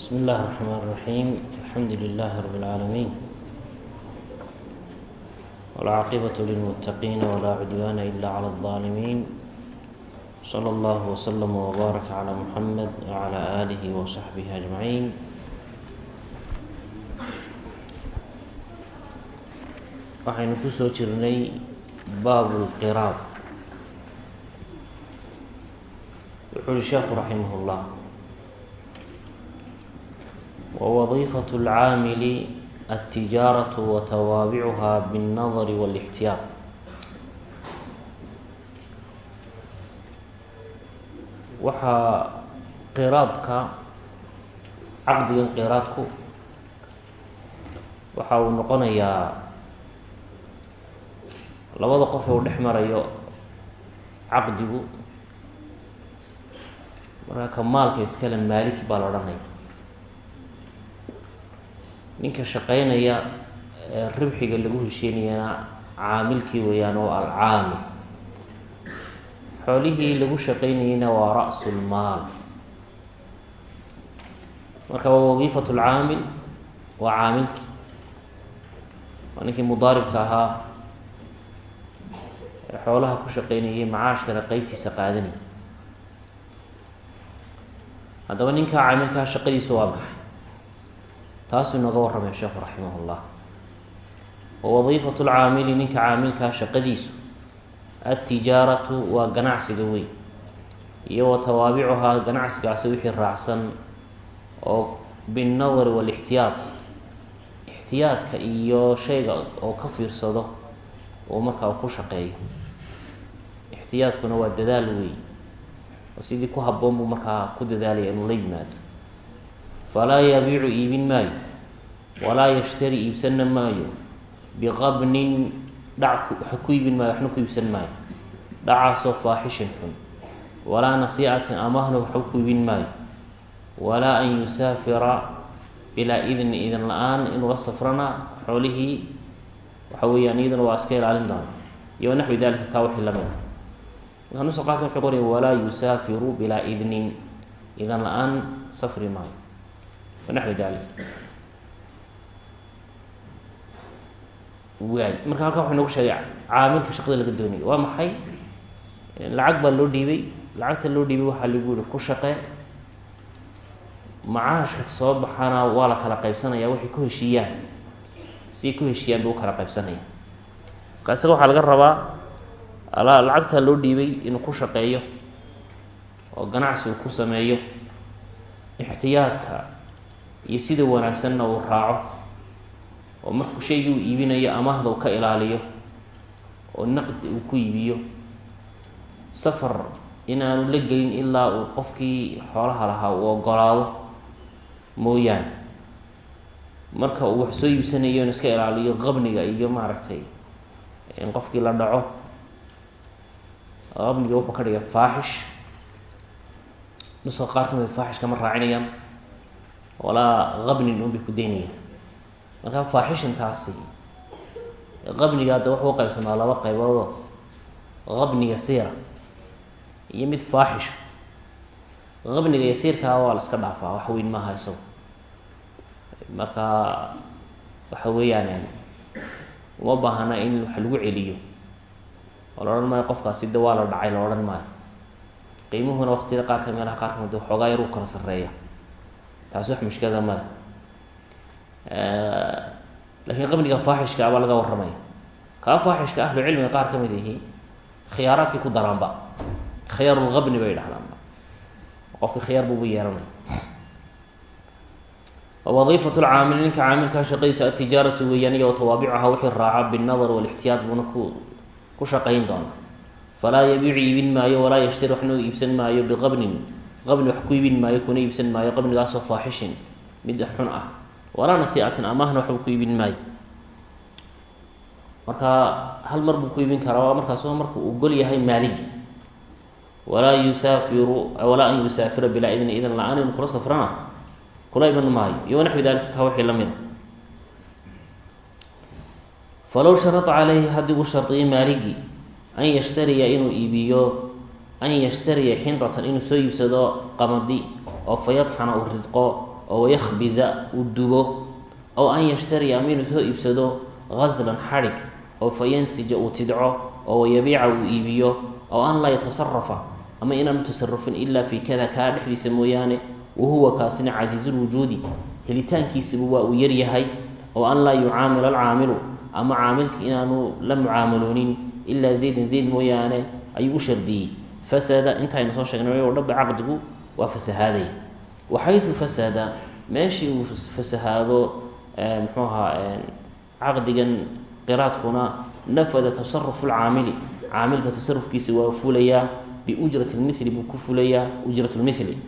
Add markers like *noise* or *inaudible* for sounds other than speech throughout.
بsم الlh الرحmن الرحيم الحمdu لله رب العاalمين والعاaqبة للمتقين ولا عدوان إلا على الظالمين صلى الله وسلم وbارك على محمد وعلى آله وصحبه أجمعين waxaynu kusoo jirnay baab اlqiraab wuxuu uhi sheekhu raximah اllah wwadiifaة اlcaamili altijaaraة watawaabicuha bالnadr wاlاxtiyaar waxaa qiraadka caqdigan qiraadku waxa uu noqonayaa labada qof ee uu dhex marayo caqdigu markaa ka maalka iskale maalik baa la odhanaya ninka shaqeynaya ee ribxiga lagu heshiinayana caamilkii weeyaan oo alcaamil xoolihii lagu shaqeynayana waa ra-su lmaal marka waa wadiifat lcaamil waa caamilkii. Waa ninkii mudaaribka ahaa ee xoolaha ku shaqeynayay macaashkana qeybtiisa qaadanaya haddaba ninka caamilkaa shaqadiisu waa maxay taasuu inooga warramay sheekhu raximah llah wawadiifatu lcaamili ninka caamilkaa shaqadiisu altijaaratu waa ganacsiga weyn. Iyo wa tawaabicuhaa ganacsigaasi wixii raacsan oo binnadari walixtiyaad ixtiyaadka iyo shayga oo ka fiirsado uu markaa ku shaqeeyo. Ixtiyaadkuna waa dadaal weyn. Oo sidii ku habboon buu markaa ku dadaalaya inuu la yimaado falaa yabiicu iibin maayo walaa yashtari iibsanna maayo biqabnin dhac wax ku iibin maayo waxna ku iibsan maayo. Dhacaasoo faaxishin xun walaa nasiicatin amahna waxba ku iibin maayo walaa an yusaafira bilaa idni idan la'aan inuu la safrana xoolihii waxa weeyaan iyaduna waa iska ilaalin doona. Iyo naxwi dalika kaa wixii la mid markaa nusa qaarkan wuxuu qoraya walaa yusaafiru bilaa idnin idan la'aan safri maayo wanaxwi dalik waay marka halkan wuxuu noogu sheegay caamilka shaqada laga doonayo waa maxay lacag baa loo dhiibay lacagta loo dhiibay waxaa lagu yihi ku shaqe macaashka soo baxana waa la kala qaybsanaya waxay ku heshiiyaan siay ku heshiiyaan bay u kala qaybsanaya marka isaga waxaa laga rabaa lacagta loo dhiibay inuu ku shaqeeyo oo ganacsi uu ku sameeyo ixtiyaadka iyo sida wanaagsanna uu raaco oo markuu shaygii uu iibinayo amaahda uu ka ilaaliyo oo naqdi uu ku iibiyo safar inaanu la gelin ilaa uu qofkii xoolaha lahaa uu ogolaado mooyaane. Marka uu wax soo iibsanayo in iska ilaaliyo qabniga iyo maaragtay in qofkii la dhaco qabniga wuxuu ka dhigay faaxish. Nuska qaar ka mid faaxish kama raacinayaan walaa qabnin un bay ku daynayaan. Markaa faaxishintaasi qabniga hadda wuxuu uqaybsamaa laba qayboodoo. Qabniga siira iyo mid faaxisha qabniga yasiirkaa waa la iska dhaafaa wax weyn maaha isago marka waxa weeyaan uma baahana in wax lagu celiyo. Oo la odhan maayo qofkaasi de waa la dhacay la odhan maayo. Qiimuhuna waqtiyada qaarka meelaha qaar ka mid xoogaa yar kala sarreeya taasi wax mushkilada male lakiin qabniga faaxishka abaa laga warramaya kaa faaxishka ahlu cilmiga qaar ka mid yihi khiyaaraadkii ku daraanba khiyaarulqabni bay dhahdaanba qofki khiyaar buuba yeelanaya wadiifat lcaamili ninka caamilkaa shaqadiisa atijaaratu weeyaan iyo tawaabicuha wixii raaca binnadar walixtiyaad buuna ku ku shaqayn doona falaa yabiicu iibin maayo walaa yashtari waxna iibsan maayo biqabnin qabni wax ku iibin maayo kuna iibsan maayo qabnigaasoo faaxishin mid xun ah. Walaa nasiicatin amaahna waxba ku iibin maayo. Marka hal mar buu ku iibin karaa waa markaas marka uu gol yahay maaligi walaa yusaafiru walaa an yusaafira bilaa idni idan la'aan inu kula safrana kula iman maayo. Iyo wanaxwi dalika ka wixii lamida falow sharada caleyhi haddii uu shardiyay maaligi an yashtariya inuu iibiyo an yashtariya xindatan inuu soo iibsado qamadi oo fayadxana uu ridqo oo wayakhbiza uu dubo ow an yashtariya ama inuu soo iibsado gaslan xadhig oo fa yansija uu tidco oo wayabiica uu iibiyo ow an laa yatasarafa ama inaanu tasarufin ilaa fii kada kaa dhexdiisa mooyaane wahuwa kaasina casiizulwujuudi helitaankiisibu waa uu yaryahay oo an laa yucaamila alcaamilu ama caamilka inaanu la mucaamaloonin ilaa zaydan zayd mooyaane ayuu u shardiyey fasada intaynu soo sheegnay o dhanba caqdigu waa fasahaaday. Waxayu fasada meeshii uu fasahaado muxuu ahaa caqdigan qiraadkuna nafada tasarufu lcaamili caamilka tasarufkiisa waa fulayaa biujrati lmili buu ku fulayaa ujrat lmili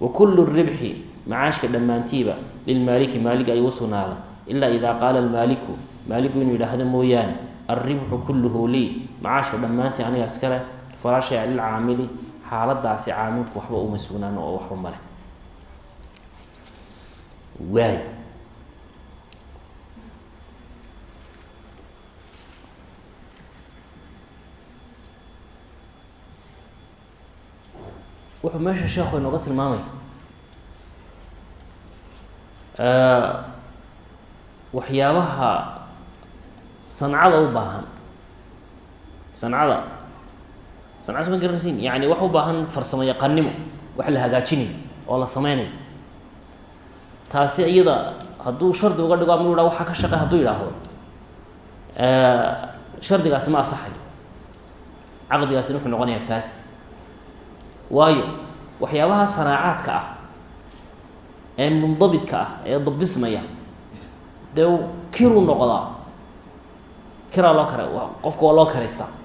wa kullu ribxi macaashka dhammaantiiba lilmaaliki maaliga ayuu usugnaada ilaa idaa qaala almaaliku maaligu inuu yidhaahdo mooyaane alribxu kulluhu lii. Macaashka dhammaantii aniga iskale falaa shaya xaaladaasi caamilku waxba uma sugnaan oo waxba male waay wuxuu meesha sheekhu inooga tilmaamaya waxyaabaha sancada u baahan sancada yani wax u baahan farsamo yaqaanimo wax la hagaajinayo oo la sameynayo taasi iyada hadduu shardi uga dhigo ama waxaa ka shaqe hadduu yidhaahdo shardigaasi ma asaxayo caqdigaasina wuxuu noqonayaa fasid waayo waxyaabaha sanaacaadka ah ee mundabidka ah ee dabdismaya dee kiruu noqdaa kiraa loo kara qofka waa loo karaystaa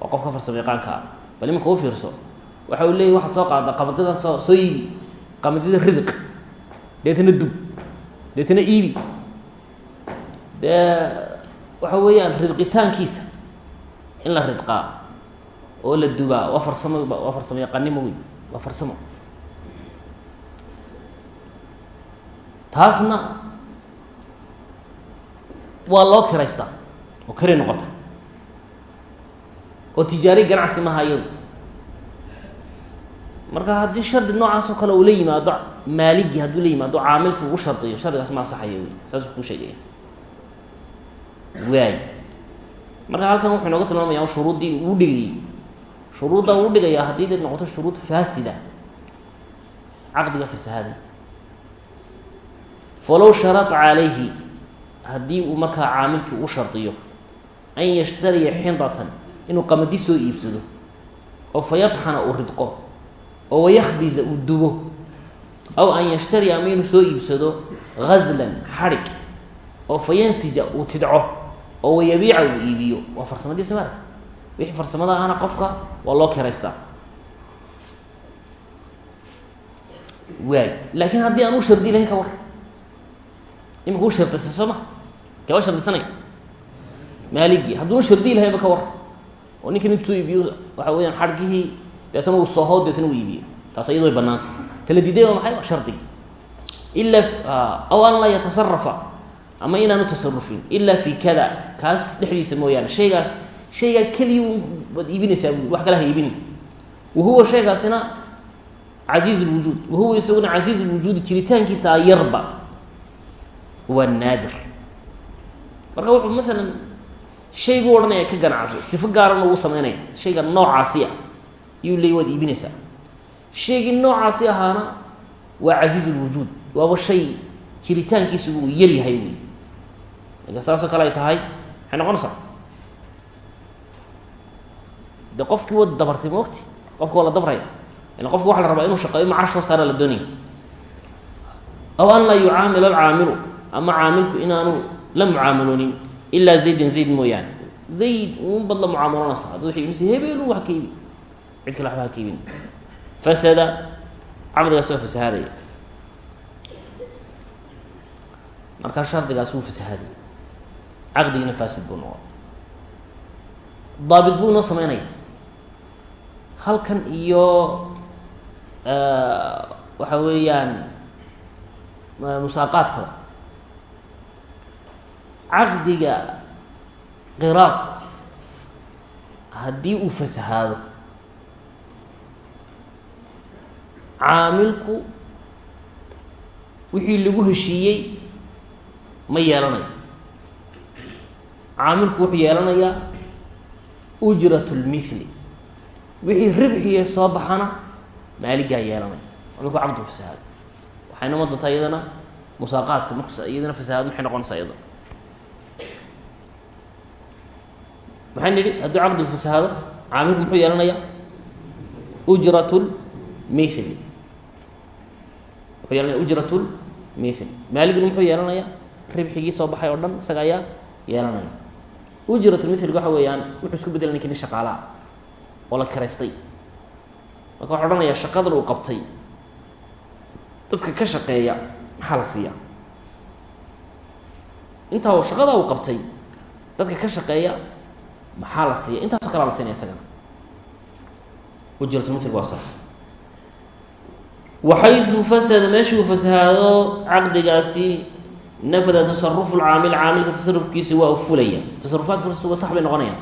waa qofka farsamo yaqaanka ah bal imanka u fiirso waxa uu leeyay waxaad soo qaada qamadida soo soo iibi qamadida ridiq deetana dub deetana iibi. Dee waxa weeyaan ridqitaankiisa in la ridqaa oo la dubaa waa farsamo waa farsamo yaqaanimo wey waa farsamo. Taasna waa loo kiraystaa oo kari noqota oo tijaari ganacsi maha iyadu marka haddii shardi noocaas oo kale uu la yimaado maaligi hadduu la yimaado caamilka ugu shardiyo shardigaas ma asaxayo wey. Saasuu kuu sheegaya waay marka halkan wuxuu inooga tilmaamaya shuruuddii uu dhigayey shuruudda uu dhigayaa haddii day noqoto shuruud faasida. Caqdiga fasahaday. Falow sharada calayhi haddii uu markaa caamilkii u shardiyo an yashtariya xindatan inuu qamadi soo iibsado oo fa yadxana uu ridqo oo wayakhbiza uu dubo aw an yashtariya ama inuu soo iibsado gazlan xadhig oo fa yansija uu tidco oo wayabiica uu iibiyo. Waa farsamadii somaarta wixii farsamada ahna qofka waa loo kiraystaa. Waay. Laakiin haddii aan u shardi lahayn ka war imika u shardisay soo ma? Kaba shardisanay? Maaligii. Hadduuna shardi lahayba ka war oo ninkan intuu iibiyo waxa weyaan xadhgihii deetana uu sooho deetana uu iibiyo. Taas iyado ay banaanta tala diiday waa maxay? Waa shardigii ilaa aw an laa yatasarafa ama inaanu tasarufin ilaa fi kada kaas dhexdiisa mooyaane. Shaygaas shaygaa keliya waad iibinaysaa bu wax kale ha iibini wahuwa shaygaasina casiiz lwujuud wahuwa isaguna casiiz lwujuudi jiritaankiisa yarba. Waa naadir. Marka wuxuu maalan shay buu odhanaya ka ganacso sifo gaarana uu sameynaya shayga noocaasi ah. Iyuu leey waad iibinaysaa. Shaygii noocaasi ahaana waa casiiz lwujuud waaba shay jiritaankiisu uu yaryahay wey marka saasoo kale ay tahay maxay noqonaysaa. De qofkii waad dabartay maogti? Qofka waa la dabraya ila qofka waxa la rabaa inuu shaqeeyo macash soo saara la doonaya aw an laa yucaamila alcaamilu ama caamilku inaanu la mucaamaloonin ilaa zaydan zayd mooyaane zayd un bad la mucaamaloonaysa haddad waxay iibinaysa hebelu wax ka iibi cid kale waxba ha ka iibin fasada caqdigaas waa fasahaadaya markaa shardigaas wuu fasahaadaya caqdigiina faasid buu noqon daabit buu inoo sameynaya halkan iyo waxa weeyaan musaaqaadkaba caqdiga qiraadku haddii uu fasahaado. Caamilku wixii lagu heshiiyey ma yeelanayo caamilku wuxuu yeelanayaa ujrat lmithli wixii ribxiye soo baxana maaligaa yeelanaya. Marku caqdu fasahaado. Waxay noqon doontaa iyadana musaaqaadka. Mark iyadana fasahaad maxay noqonaysaa iyadana maxay nidhi? Hadduu caqdigu fasahaado caamilku muxuu yeelanayaa? Ujrat lmithli wuxuu yeelanaya ujrat lmithli maaliguna muxuu yeelanayaa? Ribxigii soo baxay oo dhan isaga ayaa yeelanaya. Ujrat lmithliga waxa weeyaan wuxuu isku bedela ninki nin oo la karaystay. Marka waxa odhanayaa shaqadan uu qabtay. Dadka ka shaqeeya maxaa la siiyaa? Intaa shaqadaa uu qabtay dadka ka shaqeeya maxaa la siiya intaasoo kalea la siinaya isagana. Ujratulmithlig waa saas. Waxaysu fasada meeshuu fasahaado caqdigaasi nafada tasarufu lcaamil caamilka tasarufkiisi waa fulaya. Tasarufaadkusuba sax bay noqonayaan.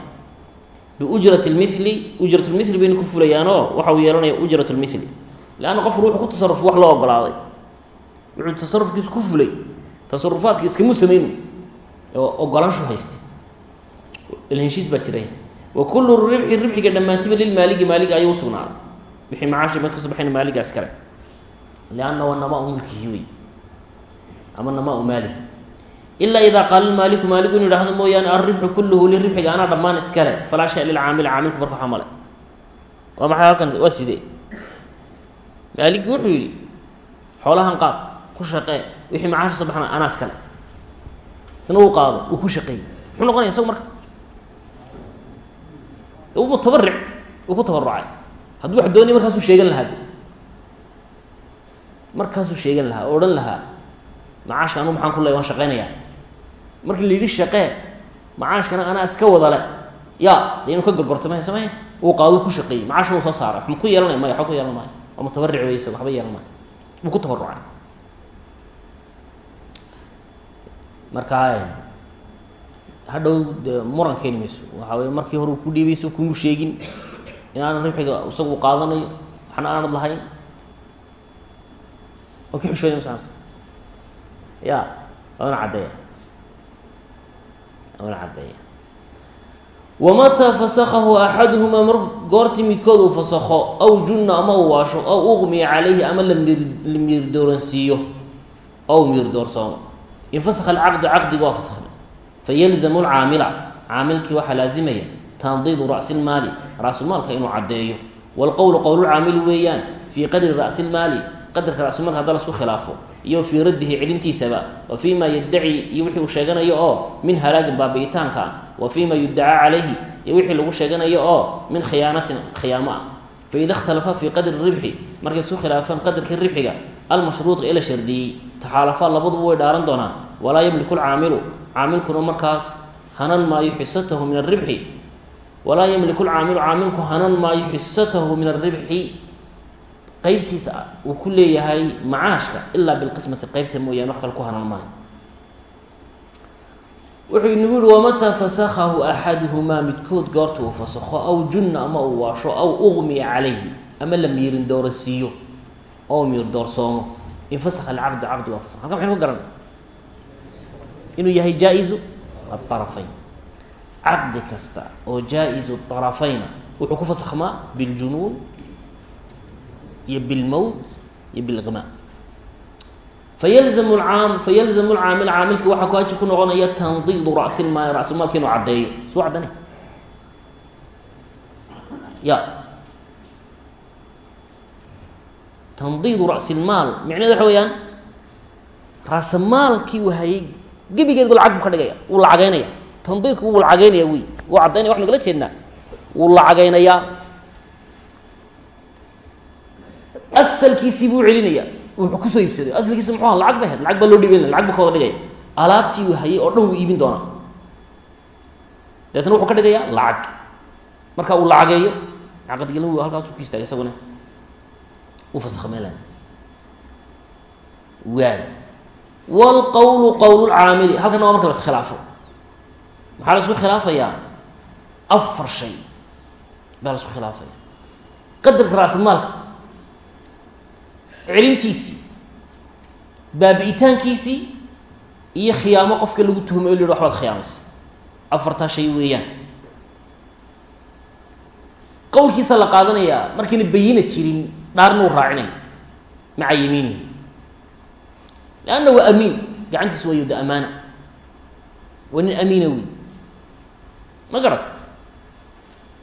Biujrat lmithli ujrat lmithli bayna ku fulayaanoo waxa uu yeelanaya ujrat lmithli leanna qofku wuxuu ku tasaruf wax loo ogolaaday. Wuxuu tasarufkiisu ku fulay. Tasarufaadka iskamu sameynu oo ogolaanshu haystay. ila heshiis baa jiray. Wa kullu ribxi ribxiga dhammaantiba lilmaaligi maaliga ayuu usugnaaday wixii macaashi ma ka soo baxayna maaliga iskale lianna waa namaa mulkihi wey ama namaa maalihi ilaa idaa qaala maaliku maaligu inu ihahdo mooyaane alribxu kulluhu liribxiga anaa dhammaan iskale. Falaa shay lilcaamil caamilku marka xamale waa maxay halkan? Waa sidee? Maaligi wuxuu yidhi xoolahan qaad ku shaqee. Wixii macaashi soo baxna anaa iskale. Isna uu qaado uu ku shaqeeyey. Muxuu noqonaya isagu marka mutabaric uu ku tabarucay hadduu wax doonay markaasuu sheegan lahaa de markaasuu sheegan lahaa oo odhan lahaa macaashka anu maxaan ku leey waan shaqeynayaa markii la yidhi shaqee macaashkana anaa iska wadale. Ya de inuu ka gorgorto mahay samey uu qaado ku shaqeeyey. Macaashna soo saaray. Wax ma ku yeelanaya maya waxba ku yeelan maayo waa mutabaric wey isaga waxba yeelan maayo wuu ku tabarucay markaa hadhow de muran keeni mayso. Waxa wey markii hore ku dhiibayso kumu sheegin in aanan ribxiga isagu qaadanayo waxna aanad lahayn. Oo ka xishooday mas ya waana caddeeya. Waana caddeeya. Wamataa fasakahu axaduhumaa mar goortii midkood uu fasakho aw junna ama uu waasho aw uqmiya calayhi ama lamir la miirdooransiiyo ow miirdoorsoomo infasakha alcaqdu caqdiga waa fayalzamu lcaamila caamilkii waxaa laazimaya tandiidu ra'si lmaali ra-sulmaalka inuu caddeeyo waalqowlu qowlulcaamili weeyaan fii qadri ra'si lmaali qadarka ra-sulmaalka hadda lasku khilaafo iyo fii raddihi celintiisaba wa fii ma yaddaci iyo wixii uu sheeganayo oo min halaagin baabi'itaanka ah wa fii ma yuddacaa calayhi iyo wixii lagu sheeganayo oo min khiyaanatin khiyaamo ah faida ikhtalafa fii qadri ribxi markay isku khilaafeen qadarkii ribxiga almashruuط ee la shardiyey taxaalafaa labaduba caamilkuna markaas hanan maayo xisatahu min aribxi walaa yamliku lcaamilu caamilku hanan maayo xisatahu min aribxi qeybtiisa uu ku leeyahay macaashka ilaa bilqismati qeybta mooyaane wax kale ku hanan maayo wuxuu inagu yihi wamataa fasakahu axaduhumaa? Midkood goorta uu fasakho aw junna ama uu waasho aw uqmiya calayhi ama la miirin doorasiiyo oo miir doorsoomo infasakha alcaqdu caqdi waa fasak halka maxaynu ka garan inuu yahay jaa-izu? Aarafayn caqdi kasta oo jaa-izu arafayna wuxuu ku fasakhmaa biljunuun iyo bilmowt iyo biliqmaa fayalzamu lcaam fayalzamu lcaamil caamilka waxaa ku ajib ku noqonaya tandiidu ra'si lmaali rasulmaalka inuu caddeeyo. Suu caddane? Ya. Tandiidu ra'silmaal micneed waxa weeyaan raasamaalkii uu hayay gebigeedba lacag buu ka dhigaya. Wuu lacagaynaya tandiidku wuu lacagaynaya wey wuu caddaynaya waxnu kala jeednaa. Wuu lacagaynayaa. Asalkiisii buu celinaya wuxuu ku soo iibsaday. Asalkiisi muxuu aha lacag ba ahayd lacag baa loo dhiibanaya lacag buu ka wada dhigaya. Alaabtii uu hayay oo dhan wuu iibin doonaa. Deetna wuxuu ka dhigayaa lacag. Marka uu lacageeyo caqadgala w halkaasuu ku istaagay isaguna. Uu faskmeela waay wlqowlu qowlulcaamili halkana waa marka las khilaafo maxaa la isku khilaafayaa afar shay baa la isku khilaafaya qadarka raasimaalka celintiisii baabi'itaankiisii iyo khiyaamo qofka lagu tuhmay o la yidhi waxbaad khiyaamaysa afartaa shay weeyaan qowlkiisa la qaadanayaa markiina bayina jirin dhaarna uu raacinaya maca yamiinihi leanna waa amiin gacantiisu waa yowda amaana waa nin amiina wey ma garata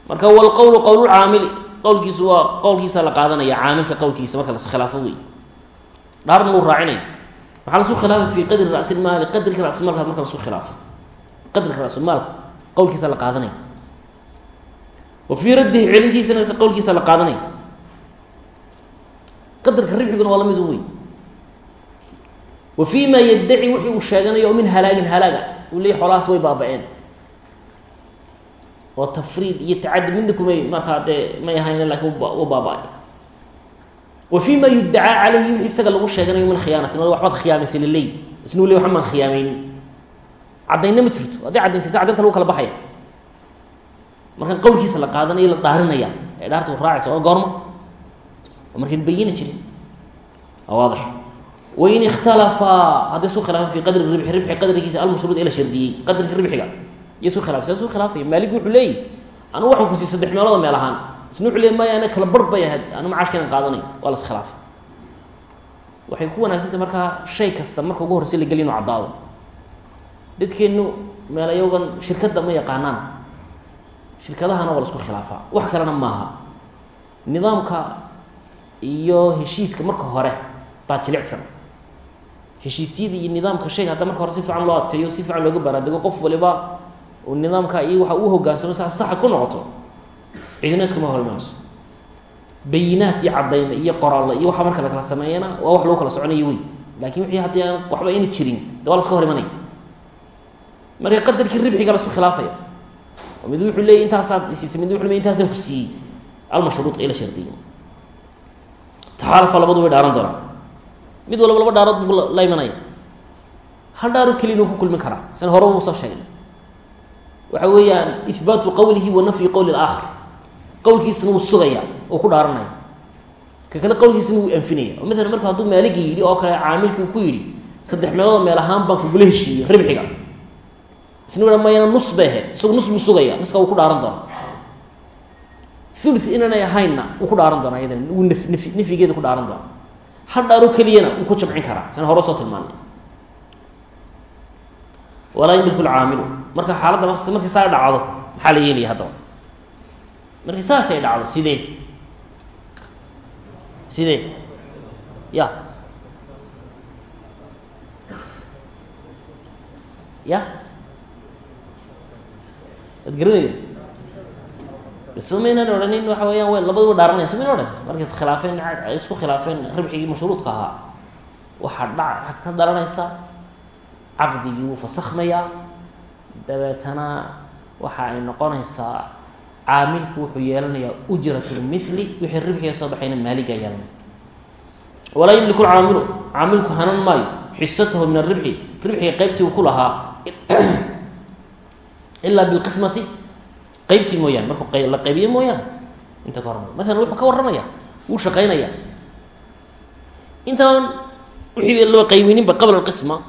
marka walqowlu qowlulcaamili qowlkiisu waa qowlkiisa la qaadanaya caamilka qowlkiisa marka laskhilaafo wey dhaarna uu raacinaya maxaa lasu khilaafay fi qadri rasilmaali qadrika rasulmaalka marka lasu khilaafo qadrika rasulmaalka qowlkiisa la qaadanaya wa fii raddihi celintiisana qowlkiisa la qaadanaya qadarka ribxiguna waa la mid un wey wa fii ma yaddaci wixii uu sheeganayo oo min halaagin halaaga. Uu leeyahy xoolahaas way baaba-een. Oo tafriid iyo tacadi midna kumay markaa dee may ahayna laakiin u baaba-ay. Wa fii ma yuddacaa caleyhi wixii isaga lagu sheeganayo min khiyaanatin. O waxbaad khiyaamaysay laleey isna u ley waxba maan khiyaamaynin caddaynna ma jirto. Hadday caddayn jirto caddaynta lagu kala baxaya. Markan qowlkiisa la qaadanayo la dhaarinaya ee dhaarta u raacaysa waa bayina jirin. Waa wain ikhtalafaa hadday isu khilaafeen fi qadri ribxi ribxi qadrigiisa almashruud ee la shardiyey qadrika ribxiga iyo isu khilafay saa isu khilaafaya maalig wuxuu leeyahy anigu waxaan ku siiyey saddex meelooda meel ahaan isna wuxuu leey maya ana kala bar bay ahayd anu macaashkeenan qaadanay waa la iskhilaafay waxay ku wanaagsantay markaa shay kasta marka ugu horreysa la geliy inu caddaado dadkeennu meelayogan shirkadda ma yaqaanaan shirkadahana isku iyo heshiiska marka hore baa jilicsan heshiisyada iyo nidaamka shayga hadda marka hore si fiican loo adkeeyo si fiican looga baraadego qof waliba uu nidaamka iyo waxa uu hogaansamo sa saxa ku noqoto cidina iskama hormanayso bayinaad iyo cadayma iyo qoraalla iyo waxa marka la kala sameeyana waa wax lagu kala soconayo wey laakin wixii haddii aan waxba ayna jirin de waa la ska hor imanaya marka qadarkii ribxiga la isku khilaafaya mid wuxuu leeyay intaasaad isiisay mid wuxu ley intaasaan ku siiyey almashruud ila shardiya taxaalafa labadu way dhaaran doonaa mid walba laba dhaarood buu la imanaya. Hal dhaaro keliya inuu ku kulmin karaa san horeba uu soo sheegnay waxa weeyaan ihbaatu qowlihi wa nafyi qowli اlaakhar qowlkiisana wuu sugaya uu ku dhaaranaya. Ka kale qowlkiisana wuu anfinaya. Oo maalan marka hadduu maaligi yidhi oo kale caamilkii ku yidhi saddex meelood meel ahaan baan kugula heshiiyey ribxiga. Isna wa mayana nus bay ahayd. Isagu nus buu sugaya nuska wuu ku dhaaran doonaa. Ulu inaanay ahaynna wuu ku dhaaran doonaa iyadana wuu nf nf nafyigeeda hal dhaaro keliyana wuu ku jamcin karaa. Sana hore soo tilmaanay walaa yamliku lcaamilu marka xaaladda markay saa dhacdo maxaa la yeelaya haddaba? Markay saasay dhacdo sidee? Sidee? Ya ya waad garanayda somaynan odhanin waxa weeyaan w labaduba dhaaranaya somayna odhan markay iskhilaafeen ay isku khilaafeen ribxigii mashruudka ahaa. Waxaa dha ka dhalanaysa caqdigii wuu fasakhmayaa dabeetana waxa ay noqonaysaa caamilku wuxuu yeelanayaa ujratlmithli wixii ribxiga soo baxayna maaligaa yeelanaya walaa yamliku lcaamilu caamilku hanan maayo. Xisatahu min aribxi ribxiga qeybtii uu ku lahaa. *clears throat* Ilaa bilqismati qeybtii mooyaane markuu la qaybiye mooyaane inta ka horma maalan wuxuu ka warramaya wuu shaqaynaya. Intaan wixii laba qaybinin qabla alqisma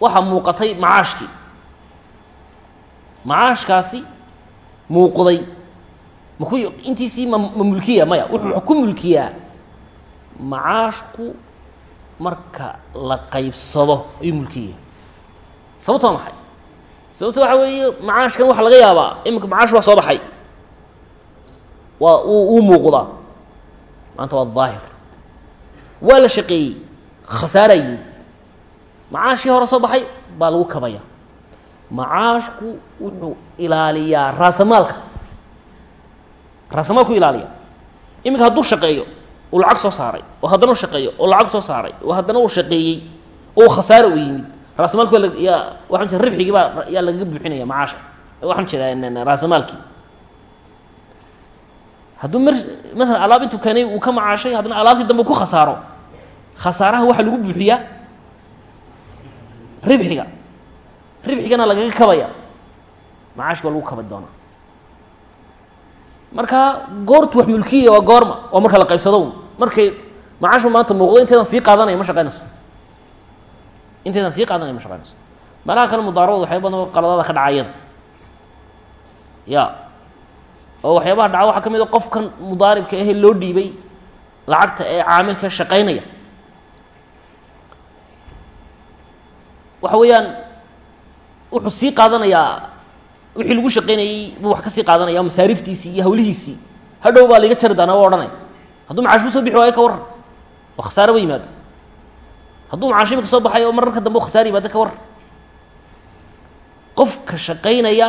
waxaa muuqatay macaashkii macaashkaasi muuqday maku intiisii ma ma maya wuxuu ku mulkiyaa macaashku marka la qaybsado ayuu mulkiya sababto waa maxay sababto waxa weeye macaashkan waxa laga yaabaa iminka macaash baa soo baxay. Waa uu uu muuqdaa. Maanta waa daahir. Waa la shaqeeyey. Khasaaraa yimi macaashkii hore soo baxay baa lagu kabaya macaashku wuxuu ilaaliyaa raasamaalka raasamaalku ilaaliya iminka hadduu shaqeeyo uu lacag soo saaray. Oo haddana u shaqeeyo oo lacag soo saaray. Oo haddana uu shaqeeyey oo khasaaro u yimid raasamaalku waa yaa waxaan jeeda ribxigii baa yaa lagaga buuxinaya macaashka waxaan jeedaa raasamaalkii hadduu mar maalan alaab intuu keenay uu ka macaashay haddana alaabtii dambe ku khasaaro. Khasaaraha waxaa lagu buuxiyaa ribxiga. Ribxigana lagaga kabaya. Macaashka waa lagu kabi doonaa marka goortu wax mulkiya waa goorma waa marka la qaybsado. Markay macaashka maanta muuqdo intaydan sii qaadanaya ma shaqaynayso intaydan sii qaadanaya ma shaqeynayso meelaha kale mudaarabadu waxyaaba badan qaladada ka dhacayada ya. Oo waxyaabaha dhaca waxaa ka mid a qofkan mudaaribka ahe loo dhiibay lacagta ee caamilka shaqaynaya. Waxa weeyaan wuxuu sii qaadanayaa wixii lagu shaqaynayey buu wax ka sii qaadanaya masaariftiisii iyo hawlihiisii. Hadhow baa laiga jari doonaa waa odhanaya. Hadduu macaash ku soo bixi waayo ka warran. Oo khasaare ba yimaado hadduu macaash imika soo baxayo oo mararka dambe u khasaare yimaado ka warran qofka shaqaynaya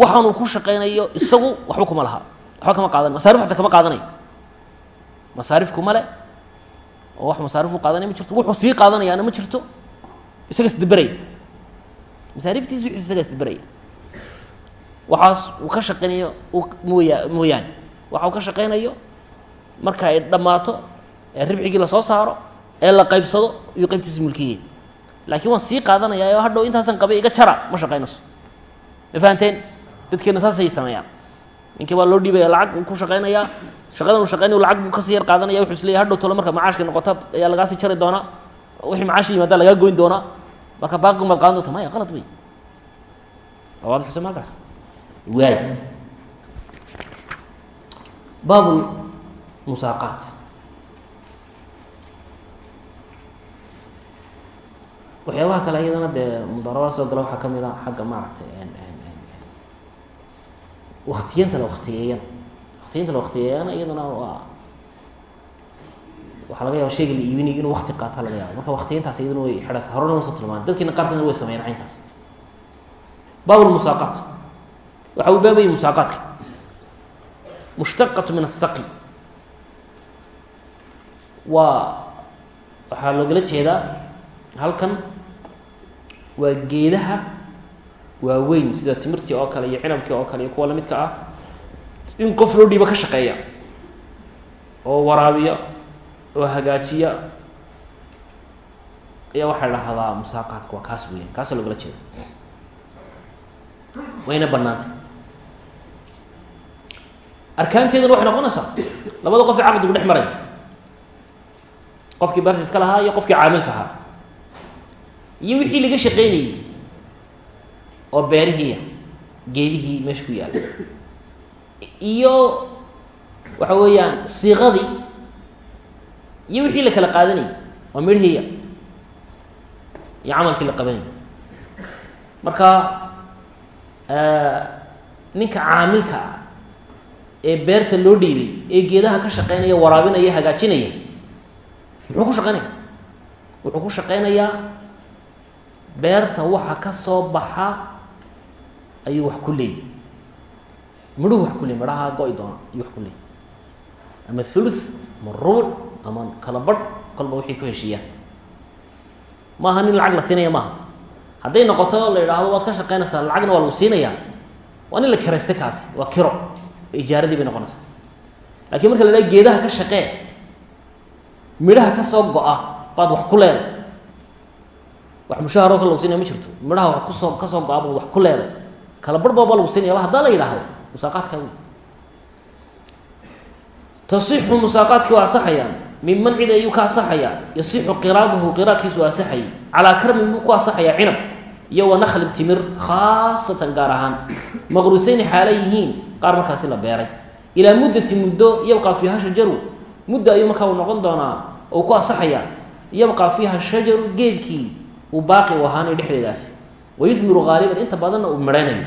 waxaanuu ku shaqaynayo isagu waxba kuma laha. Waxba kama qaadan masaarif xataa kama qaadanayo masaarif kuma le oo wax masaarifu qaadanaya ma jirto. Wuxuu sii qaadanayaana ma jirto isaga isdaberaya masaariftiis isaga isdaberaya waxaas uu ka shaqaynayo mooya mooyaane. Waxa uu ka shaqaynayo marka ay dhammaato ee ribxigii la soo saaro ee la qaybsado iyo qaybtiisa mulkiyeed laakiin waan sii qaadanayaa oo hadhow intaasan qabay iga jara ma shaqaynayso ma fahanteen? Dadkeena saasay sameeyaan. Ninkii baa loo dhiibaya lacag uu ku shaqaynayaa. Shaqadan uu shaqaynay lacag buu ka sii yar qaadanaya wuxuu isleeyahy hadhow tole marka macaashka noqota ayaa lagaasii jari doonaa. Wixii macaashi yimaada lagaa goyn doonaa. Marka baaqi maad qaadan doonta maya qalad wey waa waadixisa markaas waay. Baab musaaqaat waxyaabaha kale iyadana dee mudaarabaa soo gala waxaa ka mid a xagga maaragtay waktiyanta la waktiyeeyana waktiyanta la waktiyeeyana iyadana waa waxaa laga yaaba sheyga la iibinayo inuu wakti qaata laga yaaba marka waktiyantaas iyadana way xidhas horena ma soo tilmaan. Dadkiina qaarkoodna way sameeyeen caynkaas baab lmusaaqaat waxa uu baabayay musaaqaadka. Mushtaqatu min asaqi waa waxaa loogala jeedaa halkan waa geedaha waaweyn sida timirtii oo kale iyo cinabkii oo kale iyo kuwa lamidka ah in qof loo dhiibo ka shaqeeya oo waraabiya oo hagaajiya ayaa waxaa dhahdaa musaaqaadka waa kaas weeyaan kaasa loogala jeeda wayna banaantay arkaanteeduna waxay noqonaysaa labada qof ee caqdigu dhex maray. Qofkii barta iska lahaa iyo qofkii caamilka ahaa iyo wixii laga shaqaynayey oo beerihiiya geedihii meesha ku yaalla. Iyo waxa weeyaan siiqadii iyo wixii la kala qaadanayay oo midhihiiya iyo camalkii la qabanayay. Marka ninka caamilka ah ee beerta loo dhiibay ee geedaha ka shaqeynaya waraabinaya hagaajinaya muxuu ku shaqeynaya wuxuu ku shaqeynayaa beerta waxa ka soo baxa ayuu wax ku leeyay midhuhu wax ku leey midhaha go-i doona ayuu wax ku leeyay ama thuluth ama rubuc ama kala badh kolba waxay ku heshiiyaan maaha nin lacag la siinaya maaha. Hadday noqoto la yidhaahdo waad ka shaqeynaysaa lacagna waa lagu siinayaa. Waa nin la kiraystay kaasi waa kiro ijaaradii bay noqonaysaa. Lakiin marka la dhaha geedaha ka shaqee midhaha ka soo go-a baad wax ku leeday wax mushaharoo kale lagu ma jirto. Midhaha wa ku soo ka soo go-a baad wax ku leeday. Kala barh baaba lagu siinaya haddaa la yidhaahdo musaaqaadkaa wey tasixu musaaqaadkii waa min man cid ayuu ka asaxayaa yasixu qiraaduhu qiraadkiisu waa asaxayay calaa karmin ku asaxayaa cinab. Iyo wa nakhlin timir khaasatan gaar ahaan. Maqruusayni qaar markaasi la beeray. Ilaa muddati muddo yabqaa fiiha shajaru. Muddo ayuu markaa noqon doonaa oo ku asaxayaa yabqaa fiiha shajaru geedkii uu baaqi u ahaanay dhexdeedaasi wayumiru haaliban inta badanna uu midhaynayo.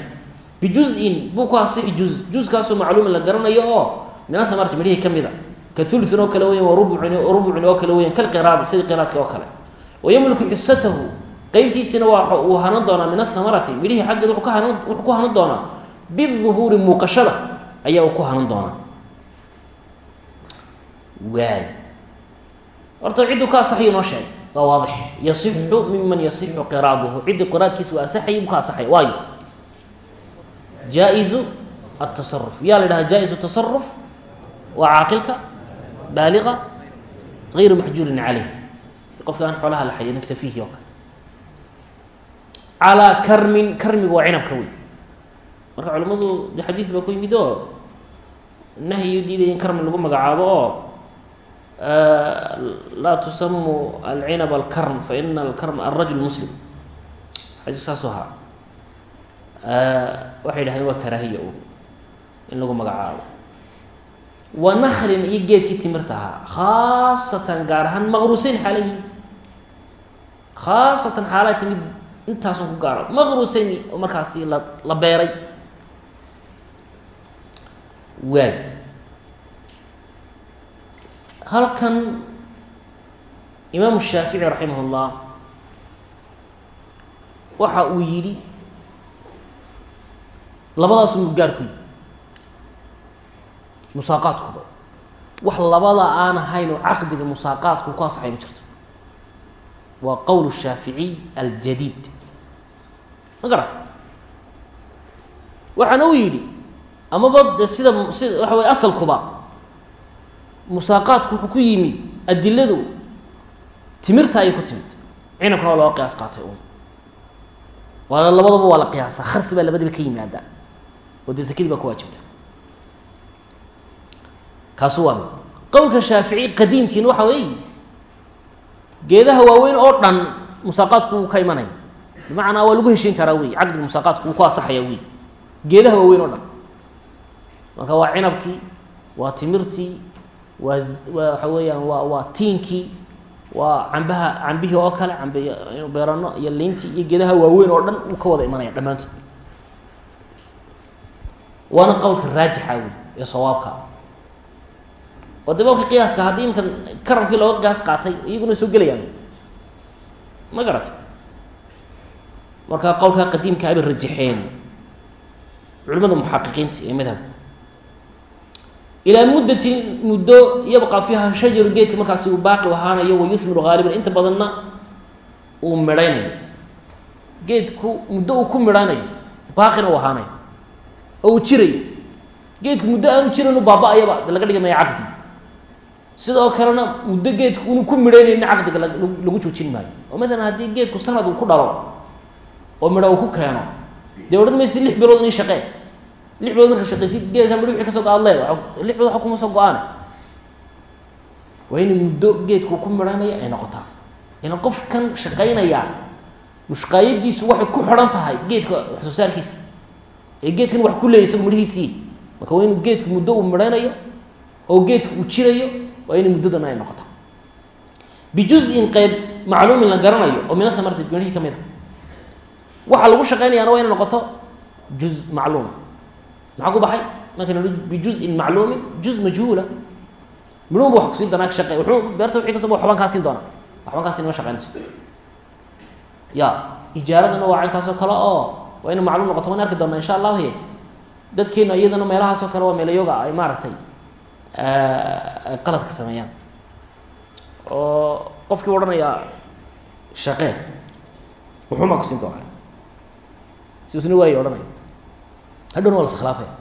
Bijuzin buu ku asixi juz juzkaasoo macluumin la garanayo oo min ahamarti midhihii ka mida. Ka ulun oo kale weyan wa rubucin oo kale weyan kalqiraadi sidii qiraadka oo kale. Wayamliku xisatahu qeybtiisina waa uu hanan doonaa min ahamarati midhihii xaggeed wuxuu ku hanan doonaa. Biduhuuri muuqashada ayaa uu ku hanan doonaa. Waay. Horta cidduu ka asaxayu noo sheegay waa waadix. Yasixu miman yasixu qiraaduhu. Ciddii qiraadkiisa waa asaxayay buu ka asaxaya waayo. Jaa-izu atasaruf yaa la dhahaa jaa-izu tasaruf waa caaqilka baaliqa gayru maxjuurin caleyh qofka aan xoolaha la xayinin safiihi oo kale. Calaa karmin karmigu waa cinabka wey marka culimmadu de xadiis baa ku yimid oo nahyu diidaya in karmin lagu magacaabo oo laa tusamu alcinab alkarm faina alkarm alrajul muslim xadiisku saasu ahaa waxay yidhahdeen waa karaahiya un in lagu magacaabo wa naklin iyo geedkii timirta ahaa khaasatan gaar ahaan maqruuseyn xaalayihi khaasatan xaalaa timid intaasun ku gaaro maqruuseyn markaasi la beeray waay halkan imaamu shaafici raximah اllah waxa uu yidhi labadaasu mudgaar ku yi musaaqaadkuba wax labada aan ahayn oo caqdiga musaaqaadku ku asaxay ma jirto. Waa qowl shaaficiy aljadiid. Ma garata waxaana uu yidhi amaba de sida sida waxa wey asalkuba musaaqaadku wuxuu ku yimid adiladu timirta ayay ku timid. Cinabkana waa looga qiyaas qaatay un waa labadaba waa la qiyaasa kharsi baa labadiba ka yimaada. Oo dee sakadii baa ku waajibta. Kaasu waa qowlka shaafici qadiimkiina waxa weeye geedaha waaweyn oo dhan musaaqaadku wuu ka imanaya. Bimacnaa waa lagu heshiin karaa wey caqdiga musaaqaadku wuu ku asaxaya wey geedaha waaweyn oo dhan. Marka waa cinabkii waa timirtii waa waxa weeyaan waa waa tiinkii waa cambaha cambihii oo kale cambe beerano iyo liintii iyo geedaha waaweyn oo dhan wuu ka wada imanaya dhammaantood. Waana qowlka raajixa wey ee sawaabka. Oo de balka qiyaaska haddii imkan karamkii looga qiyaas qaatay iyaguna soo gelayaan. Ma garata marka qowlkaa qadiimka abay rajaxeen culimada muxaqiqiinta ee madhabka ilaa muddatin muddo yabqa fiiha shajaru geedka markaasi uu baaqi ahaanayo wayuhmiru haaliban inta badanna uu midhaynayo. Geedku muddo uu ku midhanayo baaqina uu ahaanayo. Oo uu jirayo. Geedku muddo aanu jiranu baaba-ayaba de laga dhigi maya caqdi. Sidoo kalena muddo geedku unu ku midhaynayna caqdiga lagu joojin maayo. Oo maalan haddii geedku sanad uu ku dhalo oo midho uu ku keeno dee odhan maysi lix bilood inii shaqee lix bilood marka shaqeysid geedka midho wixii go'aad bilood wa kuma soo go'aane waa inay muddo geedku ku midhanaya ay noqotaa. Ina qofkan shaqaynayaa mushqaayadiisu waxay ku xidhan tahay geedka wax soo saarkiisa. Ee geedkan wax ku leeyay midhihiisii marka waa inuu geedku muddo uu midhanayo oo geedku uu jirayo waa inay muddadana ay noqotaa. Bijuzin qeyb macluumin la garanayo oo mina samarti midhihii ka mid a waxaa lagu shaqaynayaana waa inay noqoto juz macluuma maxaa ku baxay marka bijuzin macluumin juz majhuula midhuunba wax kusiin doonaa ka shaqey wuxuu beerta wixii ka soo waxbaan kaa kaa siin ma shaqeynayso ya ijaaradana waa caynkaasoo kale oo waa ina macluum noqoto waan arki doonaa insha allahu ye dadkeena iyadana meelahaasoo kale waa meelayoga ay maaragtay ay qaladka sameeyaan oo qofkii odhanayaa shaqee wuxuunbaa kusiin doonaa si usna waay odhanaya hadhowna waa la iskhilaafaya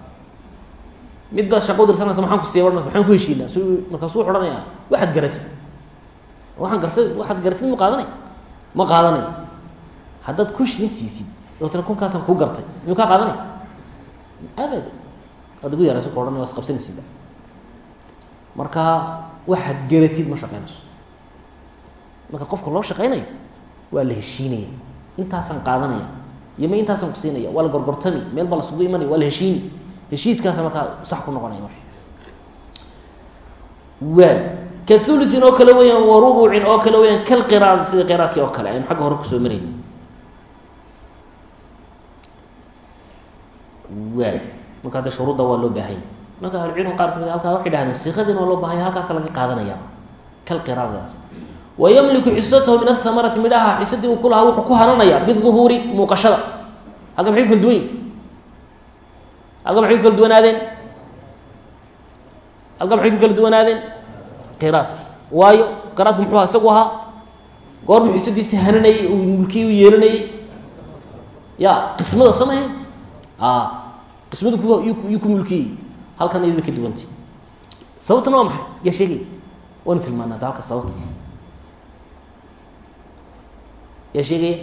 mid baad shaqo dirsanaysa maxaan ku ohanaysa maxaan ku heshiinaa? Su markaasuu wuxu odhanayaa waxaad garatid. Waxaan gartay waxaad garatid ma qaadanay? Ma qaadanay. Haddaad kushrin siisid oo tira kunkaasaan kuu gartay. Miyuu kaa qaadanay? Abad aad igu yarayso ku odhanay waa isqabsanaysidba marka waxaad garatid ma shaqeynayso marka qofka loo shaqeynayo waa la heshiinaya. Intaasaan qaadanaya iyo ma intaasaan ku siinaya waa la gorgortami meel baa lasugu imanaya waa la heshiini. Heshiiskaasa markaa sax ku noqonaya wa waay ka thulutin oo kale weyaan wa rubucin oo kale weyaan kal qiraad sida qiraadkii oo kale. Aynu xagga hore ku soo marayni. Waay marka hadda shuruudda waa loo baahanya marka ahlucilmiga qaar ka mid halkaa waxay dhahdeen siikadiina waa loo bahanya halkaasa laga qaadanaya. Kal qiraadadaas wayamliku xisatahu min ahamarati midhaha xisadii uu ku lahaa wuxuu ku hananayaa biduhuuri muuqashada halka maxay duwanyi halka maxay ku kala duwanaadeen halka maxay ku kala duwanaadeen qiraadki waayo qiraadku muxuu aha isagu ahaa goormuu xisadiisi hananayey uu mulkii u yeelanayey ya qismada soo mahayn qismadu ku yuu ku mulkiyey halkan iyadu bay ka duwantay sababtana waa maxay yaa sheegaya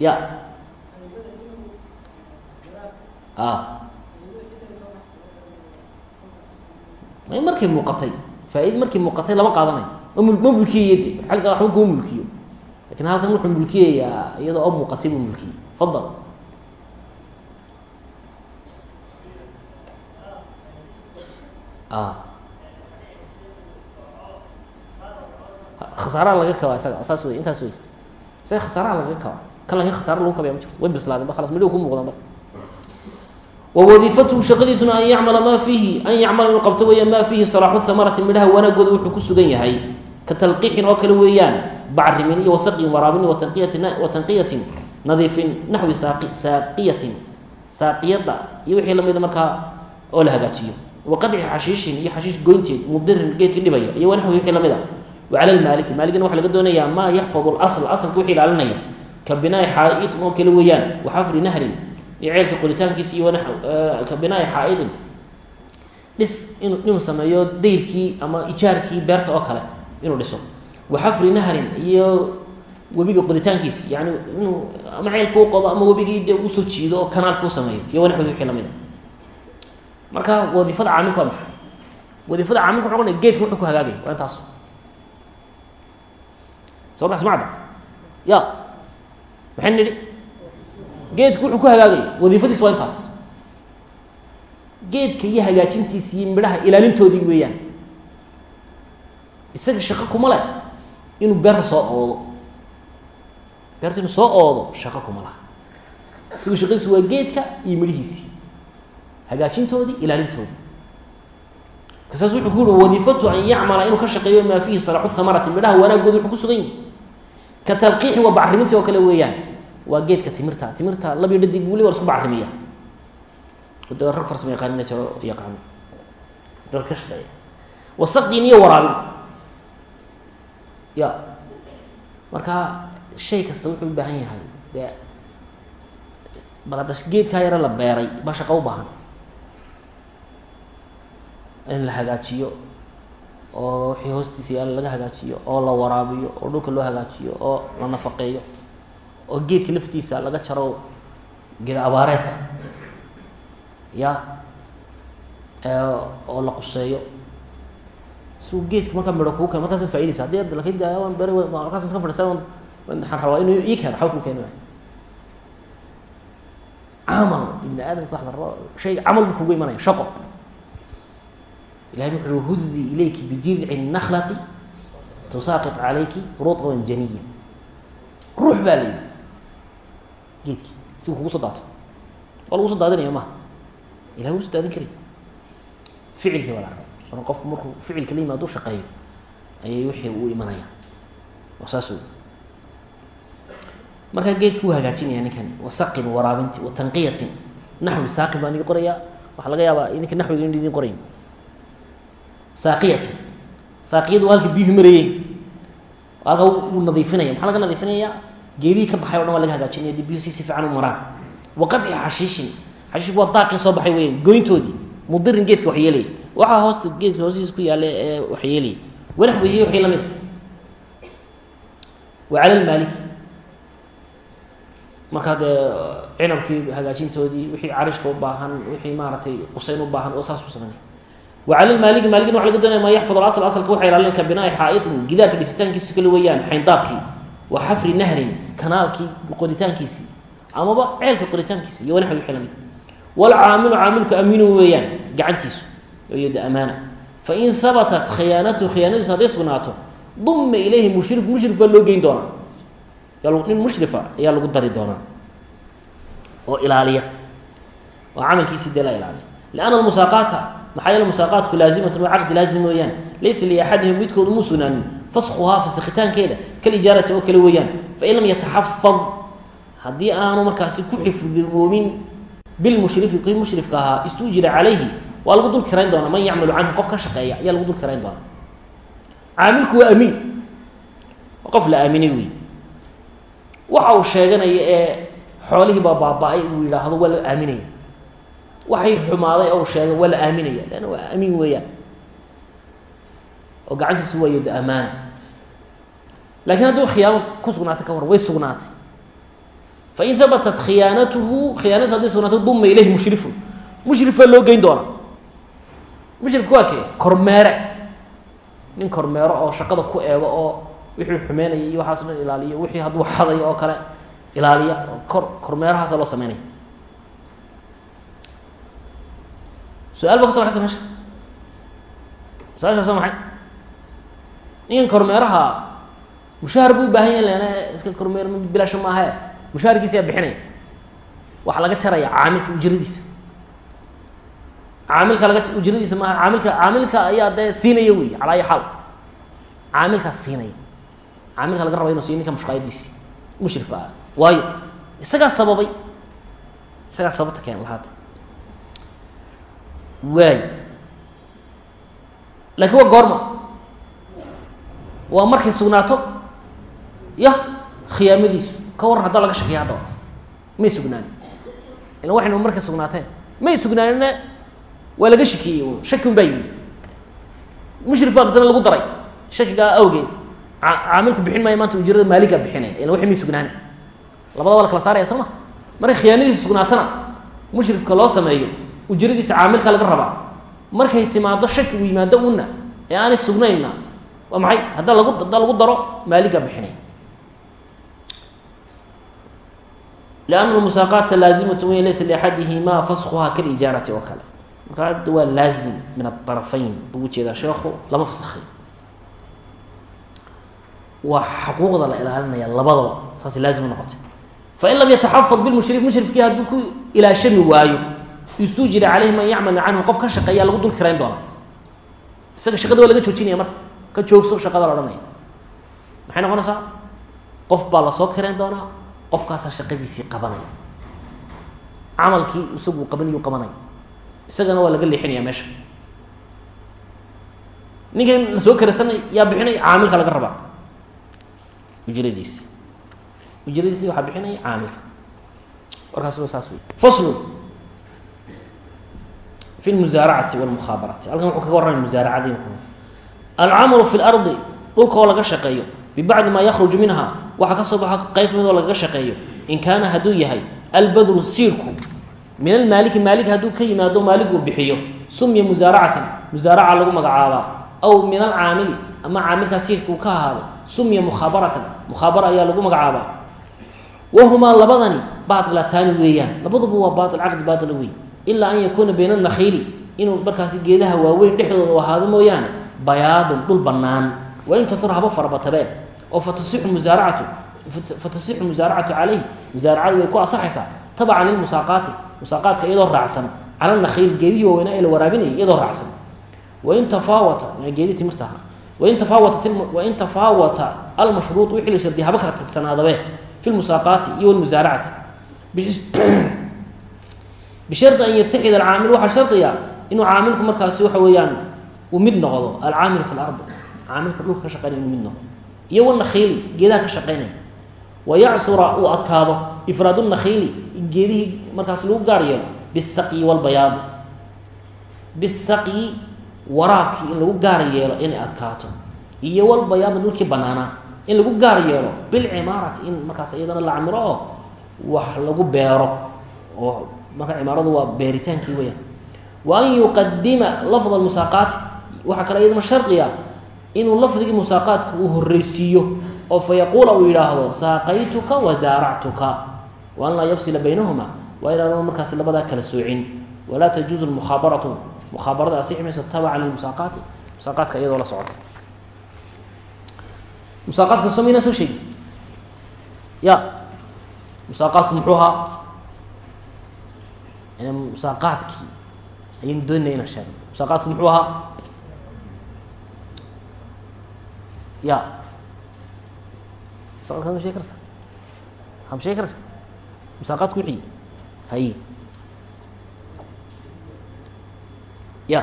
ya a markay muuqatay faa-ida markay muuqatay lama qaadanayo ma de alka waxba kuma mulkiyo laakiin halkan wuxuu mulkiyayaa iyadoo oo muuqatay buu mulkiyey fadal khasaaraha laga kabaa isaga saas wey intaas wey isaga khasaaraha laga kabaa kan laakiin khasaara lagu kabaya ma jirto. Way bislaadeen ba khalas midho ku muuqdaan ba. Wawadiifatuhu shaqadiisuna an yacmala maa fiihi an yacmala inuu qabto weeyaan maa fiihi salaaxu hamarati midhaha wanaagooda wuxuu ku sugan yahay. Ka talqiixin oo kale weeyaan bacrimin iyo wasaqin waraabin watanqiyatin wa tanqiyatin nadiifin naxwi saaqi saaqiyatin saaqiyada iyo wixii lamida markaa oo la hagaajiyo wa qadci xashiishin iyo xashiish goynteed mudirin geedka dhibaya iyo wanaxwi wixii la mid a wa cala lmaaliki maaligina waxa laga doonayaa maa yaxfadu lasl asalka wixii ilaalinaya ka binaai xaaid oo kale weeyaan wa xafri nahrin iyo ceelka qoritaankiisa iyo ka binaai xaaidin dhis inu inuu sameeyo dayrkii ama ijaarkii beerta oo kale inuu dhiso wa xafri nahrin iyo webiga qoritaankiisa yani inuu ama ceelkuu qodo ama webigii de u soo jiido oo kanaalka u sameeyo marka wadiifada caamilka waa maxay? wadiifada caamilka waxa noqonaya geedka wuxuu ku hagaagaya waa intaas. Soo ma smacda ya. Maxay nidhi geedku wuxuu ku hagaagaya wadiifadiis waa intaas. Geedka iyo hagaajintiisa iyo midhaha ilaalintoodii weeyaan. Isaga shaqo kuma leh inuu beerta soo oodo. Beerta inuu soo oodo shaqo kuma laha isagu shaqadiisu waa geedka iyo midhihiisii hagaajintoodii ilaalintoodii. Kasaas wuxuu ku uhi wadiifatu an yacmala inuu ka shaqeeyo maa fiihi salaaxu hamarati midhaha wanaagooda wuxuu ku sugan yahi ka talqiixi waa bacrimintii oo kale weeyaan. Waa geedka timirta. Timirta labiyo dhadig waa la isku bacrimiya de rag farsama yaqaanina jiro yaqaano. Dad ka shaqeeya. Wasaqin iyo waraabin. Ya marka shay kasta wuxuu u baahan yahay dee bal hadda geedkaa yare la beeray baa shaqo u baahan in la hagaajiyo oo wixii hoostiisa yaalla laga hagaajiyo oo la waraabiyo oo dhulka loo hagaajiyo oo la nafaqeeyo oo geedka laftiisa laga jaro geeda abaareedka ya oo la quseeyo. Siuu geedka markaa midho kuu keen markaasaad faidaysa haddii laakiin de waan ber markaas iska fadhisan waxaan rabaa inuu ii keeno xaw kuu keeni maayo camal ibni aadamka wax la rabo shay camal buu kugu imanaya shaqo ilahay wuxu ui huzi ilayki bijidci naklati tusaaqit calayki rudqan janiya ruux baa la yidhi geedkii si uu kugu soo daato waa lagu soo daadinaya maha ilahay wuu soo daadin karaya ficilkii baa la raba marka qofku markuu ficilka la yimaado shaqeeyo ayay wixii u imanaya waa saas wey markaa geedku wuu hagaajinaya ninkani wasaqin waraabinti wa tanqiyatin naxwi saaqin baan idin qorayaa waxaa laga yaabaa idinka naxwiga in idin qorayn saaqiyatin saaqiyadu waa halka biyuhu marayeen halka wuu nadiifinaya. Maxaa laga nadiifinayaa geedihii ka baxay o dhan waa laga hagaajinaya. Dii biyuhu si si fiican u maraan. Wa qadci xashiishin xashiishku waa daaqii soo baxay weyan goyntoodii. Mudirin geedka wax yeelaya waxaa hoosta geedka hoostiisa ku yaalla ee wax yeelaya wanaxwihi wixii la mid wa cala lmaaliki markaa dee cinabkii hagaajintoodii wixii carishka u baahan wixii maaragtay quseyn u baahan oo saas u sameynay wa cala lmaaliki maaligina waxa laga doonaya maa yaxfad alasl asalka waxay ilaalin ka binaa'i xaaidin gidaarka dhisitaankiisa kale weeyaan xayndaabkii wa xafri nahrin kanaalkii qoditaankiisii amaba ceelka qoritaankiisa iyo wanaxwi wixii la mid walcaamilu caamilku amiinu weeyaan gacantiisu de amaana. Fain habatat khiyaanatuhu khiyaanadiisu hadday sugnaato duma ilayhi mushrif mushrif baa loo geyn doonaa. Nin mushrifa ayaa lagu dari doonaa. Oo ilaaliya. Oo camalkiisii dee la ilaaliya. Lianna almusaaqaata maxaa yeele musaaqaatku laazimatun waa caqdi laazim weeyaan. Laysa liaxadihim midkoodu muu sugnaanin. Faskhuhaa fasikitaankeeda kalijaarati oo kale weeyaan. Fain lam yataxafad haddii aanu markaasi ku xifdiboomin bilmushrifi kii mushrifka ahaa istuujira calayhi waa lagu dul kirayn doonaa man yacmalu canhu qof ka shaqeeya ayaa lagu dul kirayn doonaa caamilku waa amiin qof la aaminay wey waxa uu sheeganaya ee xoolihii baa uu yidhaahdo waa la aaminaya waxay xumaaday oo sheegay waa la aaminaya leanna waa amiin weeyaan. Oo gacantiisu waa yado amaana laakiin hadduu khiyaamo ku sugnaatay ka waran way sugnaatay. Fain habatat khiyaanatuhu khiyaanatu haday sugnaato duma ilayhi mushrifun. Mushrif baa loo geyn doonaa. Mushrifka waa kee? Kormeere. Nin kormeero oo shaqada ku eego oo wixii xumeynaya iyo waxaas dhan ilaaliyo wixii hadduu xadayo oo kale ilaaliya kor kormeerahaasa loo sameynaya su'aal ba ka so baxaysa meesha su'aashaas waa maxay ninkan kormeeraha mushaahar buu u baahan yahy lena iska kormeer bilaasha maahae mushaharkiisa yaa bixinaya waxaa laga jaraya caamilka ujradiisa caamilka laga ujradiisa maaha caamilka caamilka ayaa dee siinaya wey calaa ayi xaal siinaya caamilka laga raba inu siiyo ninka mushqaayadiisi mushrifka ah waayo isagaa sababay isagaa sababta keen lahaata waay laakiin waa goorma. Waa markay sugnaato? Ya khiyaamadiisu. Ka warran haddaa laga shakiya haddaba may sugnaanin ila waxaynu markay sugnaateen. May sugnaaninna waa laga shakiyey shaki un baa yimid. Mushrif baa dadna lagu daray. Shakigaa awgeed. Caamilku bixin maayo maanta ujirada maaligaa bixinaya. Ila waxay may sugnaanin labada waa la kala saaraya soo ma? Markay khiyaanadiisa sugnaatana mushrifka loo sameeyo ujradiisa caamilka laga rabaa. Markay timaado shaki uu yimaado una ee aanay sugnayna waa maxay? Hadda lagu lagu daro maaliga bixinay. Lianna musaaqaata laazimat weyn laysa liaxadihima faskuha kalijaarati oo kale marka hadda waa laazim min aarafayn buu u jeedaa sheekhu lama fasakhay waa xaquuqda la ilaalinaya labadaba saasay laazim unoqotay fain lam yataxafad bilmushrik mushrifkii hadduu ku ilaashami waayo istujira calayhi man yacmal canhu qof ka shaqeeyaa lagu dul kirayn doonaa isaga shaqada waa laga joojinaya marka ka joogso shaqada la odhanaya. Maxay noqonaysaa? Qof baa la soo kirayn doonaa qofkaasaa shaqadiisii qabanaya. Camalkii isagu qabanayuu qabanaya. Isagana waa laga leexinaya meesha. Ninkan la soo karasanay yaa bixinay caamilka laga rabaa. Ujradiisi ujradiisi waxaa bixinaya caamilka. Warkaas saas wey faslu fi lmusaaracati walmukhaabaraati halkan wuxuu kaga warramay musaaracadii alcamalu fi lardi dhulka oo laga shaqeeyo bibacdi maa yakhruju minha waxaa ka baxa qayb midoo lagaga shaqeeyo in kaana hadduu yahay albadru siirku min almaaliki maalik hadduu ka yimaado maalig uu bixiyo sumya musaaracatan musaaraca lagu magacaabaa aw min alcaamili ama caamilkaa siirka uu ka ahaaday sumya mukhaabaratan mukhaabara ayaa lagu magacaabaa wahumaa labadani baatilataani weeyaan labaduba waa baail caqdi baatila wey ilaa an yakuuna bayna anakhiili inuu markaasi geedaha waaweyn dhexdooda ahaado mooyaane bayaadun dhul bannaan. Wain kaura haba farabatabee. Oo fatasixu musaaracatu fatasixu musaaracatu calayhi. Musaaracadu way ku asaxaysaa. Tabacan lilmusaaqaati musaaqaatka iyadoo raacsan. Cala nakhiil geedihii waaweynaa ee la waraabinayay iyadoo raacsan. Wain tafaawata geedihii timirta ahaa wain tafaawata wain tafaawata almashruuط wixii la shardiya haba kala tagsanaadabe fi lmusaaqaati iyo walmusaaracati bishardi an yataxid alcaamil waxaa shardiya inuu caamilku markaasi waxa weeyaan uu mid noqdo alcaamil fi lardi caamilka dhulka ka shaqeynaya inuu mid noqdo iyo wanakhiili geedaha ka shaqeynaya wayacsura uu adkaado ifraadu nakhiili geedihii markaas lagu gaar yeelo bisaqyi walbayaadi bisaqyi waraabkii in lagu gaar yeelo inay adkaato iyo walbayaadi dhulkii banaanaa in lagu gaar in marka cimaaradu waa beeritaankii weyaan wa an yuqadima lafd musaaqaati waxaa kale iyadana shardiga inuu lafdigii musaaqaadka uu horreysiiyo oo fa yaquula uu yidhaahdo saaqaytuka wa zaaractuka. Wa an laa yafsila baynahuma waa inaanu markaasi labadaa kala soocin. Walaa tajuuzu mukhaabaratu mukhaabarada asixi mayso tabacan lilmusaaqaati musaaqaadka iyadoo la socota. Musaaqaadka soo maynaa soo ya musaaqaadku muxuu musaaqaadkii ayaynu doonaya inaan sheegno. Musaaqaadku muxuu ahaa? Ya. Musaaqadka ma shegi karsa? Waxaa ma shegi karsa? Musaaqaadku wixii haye ya.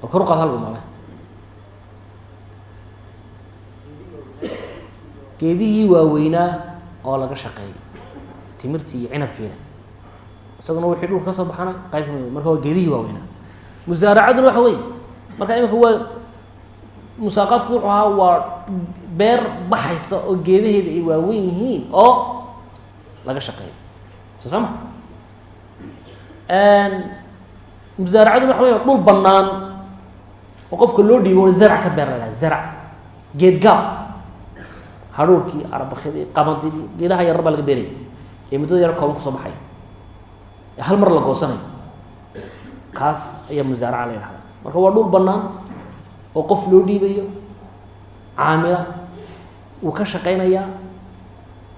Bal kor u qaad halba male geedihii waaweynaa oo laga shaqeeyo timirtii iyo cinabkiina. Isaguna wixii dhulka ka soo baxana qayb ka mid marka waa geedihii waaweynaa musaaracaduna waxa wey marka imika waa musaaqaadku wuxuu ahaa waa beer baxaysa oo geedaheeda ay waaweyn yihiin oo laga shaqeeyo. Soo sama musaaracaduna waxa wey dhul banaan oo qofka loo dhiibo zarc ka beer la dhaha zarc geed gaab hadhuurkii arbakidii qamadidii geedaha yarar baa laga beeraya ee muddada yar kooban ku soo baxaya ee hal mar la goosanayo kaas ayaa musaaraca la yidhahda marka waa dhul banaan oo qof loo dhiibayo caamila wuu ka shaqaynayaa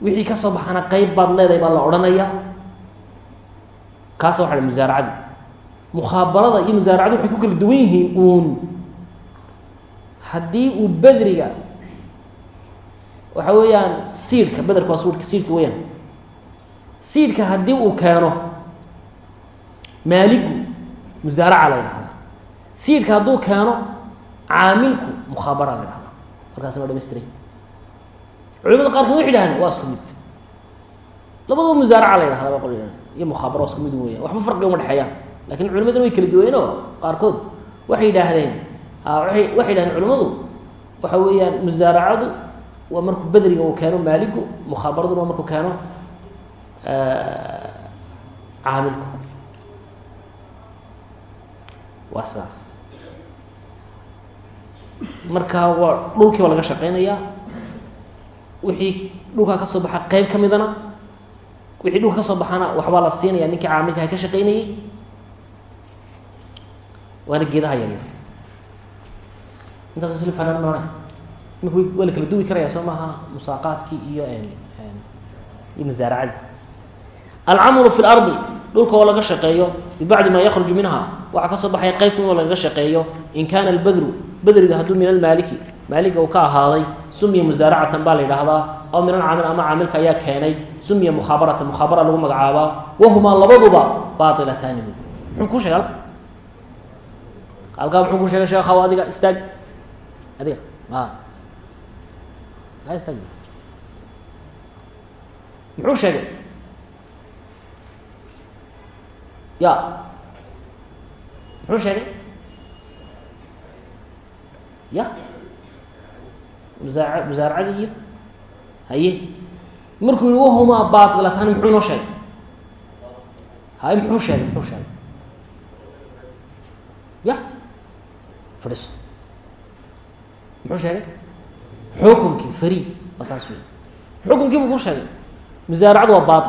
wixii ka soo baxana qeyb baad leedahay baa la odhanayaa kaasa waxa musaaracadii mukhaabarada iyo musaaracadu waxay ku kala duwan yihiin uun. Haddii uu bedriga waxa weeyaan siidhka bederka waa suudka siidhka weyaan siidhka haddii uu keeno maaligu musaaraca la ydhahdaa siidhka hadduu keeno caamilku mukhaabara la ydhahdaa halkaas waa dhamaystira culimada qaarkood waxay dhahdeen waa isku mid. Labadaba musaaraca la ydhahda ba qol iyo mukhaabara waa isku mid weya waxba farqiga uma dhexeeyaan. Lakin culimaduna way kala duweenoo qaarkood waxay yidhaahdeen waay waxay yidhahdeen culimadu waxa weeyaan musaaracadu waa markuu bedriga uu keeno maaligu mukhaabaraduna waa markuu keeno caamilku. Waa saas. Marka waa dhulkiiba laga shaqeynayaa wixii dhulkaa ka soo baxa qeyb ka midana wixii dhulka ka soo baxana waxbaa la siinaya ninkii caamilka ha ka shaqeynayey waana geedaha yaryar. Intaas isla fanaan noone waa la kala duwi karaya soo maaha musaaqaadkii iyo iyo musaaracadii alcamalu fi lardi dhulka oo laga shaqeeyo bibacdi maa yakruju minha waxaa ka soo baxaya qeyb ka mid oo lagaga shaqeeyo in kaana albadru badriga hadduu min almaaliki maaliga uu ka ahaaday sumiya musaaracatan baa la aw min alcaamil ama caamilka ayaa keenay sumiya mukhaabaratan mukhaabara lagu magacaabaa wahumaa labaduba bailataani muxuu kuu shegay halka halkaa sheegay sheekhaw adiga istaag. Adiga muxuu sheegay ya. Muxuu sheegay ya. Musaa musaaracadii iyo haye markuu yihi wahumaa bailataani muxuu inoo sheegay haye muxuu sheegay muxuu sheegay ya. Fadhiso muxuu sheegay xukunkii fariid waa saas wey xukunkii buu ku sheegay? Musaaracadu waa bail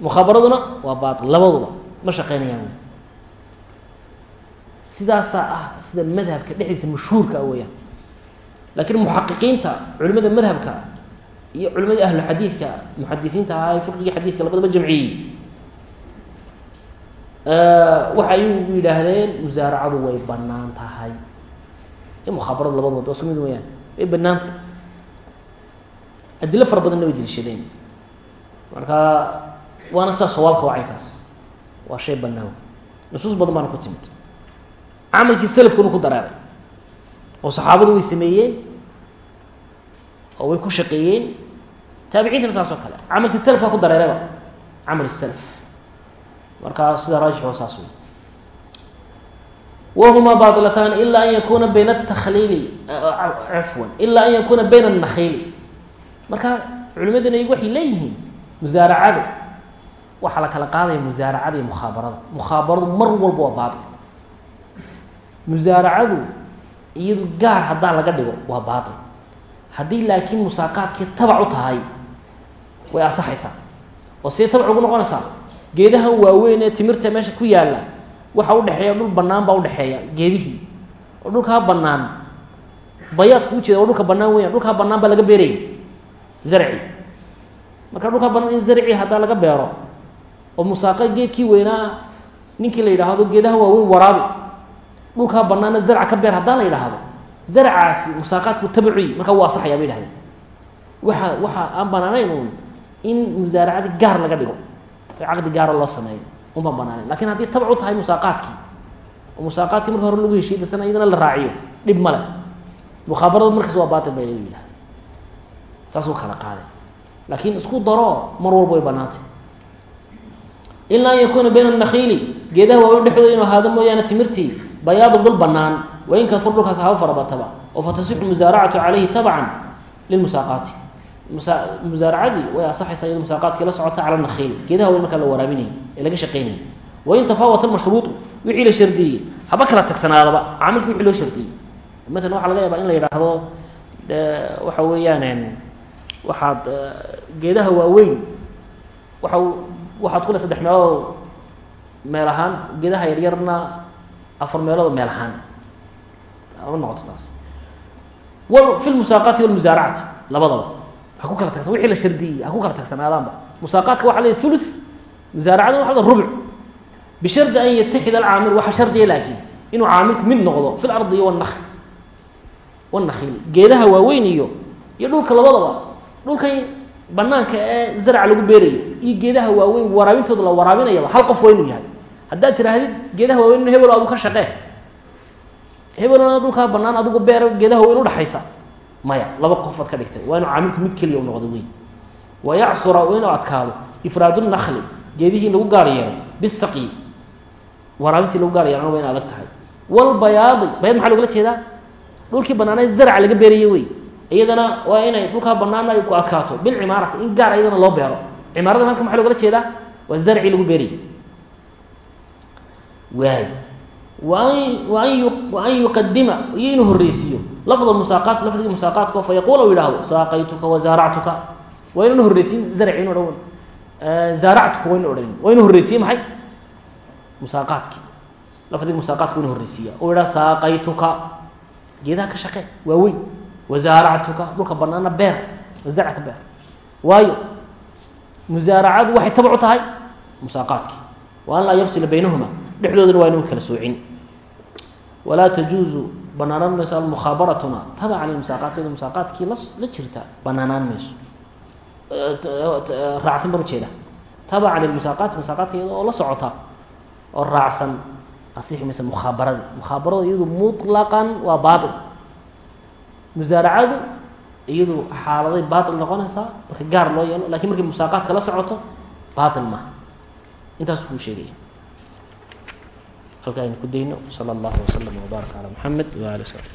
mukhabaraduna waa bail labaduba ma shaqeynayaan wey sidaasaa ah sida madhabka dhexdiisa mashhuurka ah weeyaan. Laakiin muxaqiqiinta culimada madhabka iyo culimadii ahlu xadiidka muxadisiinta ahaa ee fiqigii xadiidka labadaba jamciyey. Waxa ayagu yidhaahdeen musaaracadu way bannaan tahay. Iyo mukhabaradu labaduba waa mid weyaan way banaantah adilo fara badanna way dilishadeen marka waana sidaa sawaabka waa caynkaas waa shay banaan nusuus badan baana ku timid. Camalkii selafkuna ku dareeray oo saxaabadu way sameeyeen oo way ku shaqeeyeen. Taabiciintana saas oo kale. Camalkii selafkaa ku dareerayba camal self markaa sida raajix waa saas wey wahumaa bailatan ilaa an yakuna bayna atakliili cafwan ilaa an yakuna bayna anakhiili marka culimadana iyagu waxay leeyihiin musaaracadu waxaa la kala qaadaya musaaracada iyo mukhaabarada mukhaabaradu mar walba waa baail musaaracadu iyadu gaar haddaa laga dhigo waa baail haddii laakiin musaaqaadkii tabac u tahay way asaxaysaa oo see tabac ugu noqonaysaa geedahan waaweyn ee timirta meesha ku yaalla waxa udhexeeya dhul banaan baa udhexeeya geedihii. Oo dhulkaa banaan bayaadka ujeeda oo dhulka banaan weya dhulkaa banaan baa laga beeraya zarci. Marka dhulkaa banaan in zarci haddaa laga beero oo musaaqa geedkii weynaa ninkii la yidhaahdo geedaha waaweyn waraabi. Dhulkaa banaana zarca ka beer haddaan la yidhaahdo. Zarcaasi musaaqaadku tabacuyi markaa wuu asaxayaa bay dhahdeen waxa waxa aan banaanayn uun in musaaracadi gaar laga dhigo caqdi gaara loo sameeyo unbaan banaanen laakiin haddii tabac u tahay musaaqaadkii oo musaaqaadkii marka hore lagu heshiiy datana iyadana la raaciyo dhib male mukhabaradu markaas waa baatil bay yidhahda saasuu kala qaaday laakiin isku daro mar walba way banaantay ilaa an yakuuna bayna anakhiili geedaha waaweyn dhexdooda inuu ahaado mooyaane timirtii bayaadu dhul banaan wain kasur dhulkaas haba farabataba oo fatasixu musaaracatu calayhi tabcan lilmusaaqaati musa musaaracadii way asaxaysaa iyado musaaqaadkii la socota cala nakhiili geedaha weyn markaa la waraabinayay ee laga shaqeynayay wain tafaawata almashruudu wixii la shardieyey haba kala tagsanaadaba caamilka wixii loo shardiyey matalan waxaa laga yaabaa in la yidhaahdo waxa weeyaan waxaad geedaha waaweyn waa waxaad ku saddex meelood meel ahaan geedaha yaryarna afar meelood meel ahaan. Ama noqoto taas. W fi lmusaaqaati walmusaaracati labadaba ha ku kala tagsan wixii la shardiyey ha kala tagsanaadaanba musaaqaadka waxa la ulu musaaracadana waxa rubuc bishardi an yataxida alcaamil waxaa shardiya laakiin inuu caamilku mid noqdo fi lardi iyo wanakl wanakhiil geedaha waaweyn iyo iyo dhulka labadaba. Dhulkan banaanka ee zarca lagu beerayo iyo geedaha waaweyn waraabintooda la waraabinayaba hal qof waa yahay. Haddaad tiraahdid geedaha waaweyn hebel adu ka shaqee. Hebelna dhulkaa banaan adigu beer geedaha waaweyn udhaxaysa maya laba qofaad ka dhigtay waa caamilku mid keliya noqdo wey wa yacsura inuu adkaado ifraadu nakli geedihii lagu gaar yeelo bisaqyi waraabintii lagu gaar yeelana waa in adag tahay. Walbayaadi bayaad maxaa logala jeedaa? Dhulkii banaanee zarca laga beeraya wey iyadana waa inay dhulkaa banaana ku adkaato bilcimaarati in gaar iyadana loo beero. Cimaaradan halka maxa logala jeedaa? Waa zarcii lagu beerayay. Waay waan wa an yuqadima iyo inuu horreysiiyo. Lafd musaaqaat lafdigii musaaqaatka fa yaquul u yidhaahdo saaqaytuka wazaaractuka waa inuna horreysiin zarci inu odhan. Zaaractuka waa inu odhanin waa inu horreysiye maxay? Musaaqaadki lafdigii musaaqaadka inu horreysiiya u yidhaha saaqaytuka. Geedaha ka shaqee waa weyn wazaaractuka dhulka banaana beer zarca ka beer. Waayo musaaracadu waxay tabac u tahay musaaqaadkii wa an laa yafsila baynahuma. Dhexdoodana waa inu kala soocin walaa tajuuzu banaanaan mayso almukhaabaratuna tabaca lilmusaaqaat iyado musaaqaadkii la la jirta banaanaan mayso raacsan baan ujeeda tabaca lilmusaaqaati musaaqaadka iyada oo la socota oo raacsan asixi maysa mukhaabaradii mukhaabarada iyadu mutlaqan waa baail musaaracadu iyadu xaaladay baail noqonaysaa marka gaar loo yeelo laakiin markay musaaqaadka la socoto baail maaha intaasuu halkaa aynu ku dayno. Sala allahu waslama wbaarak calaa muxamed waali sab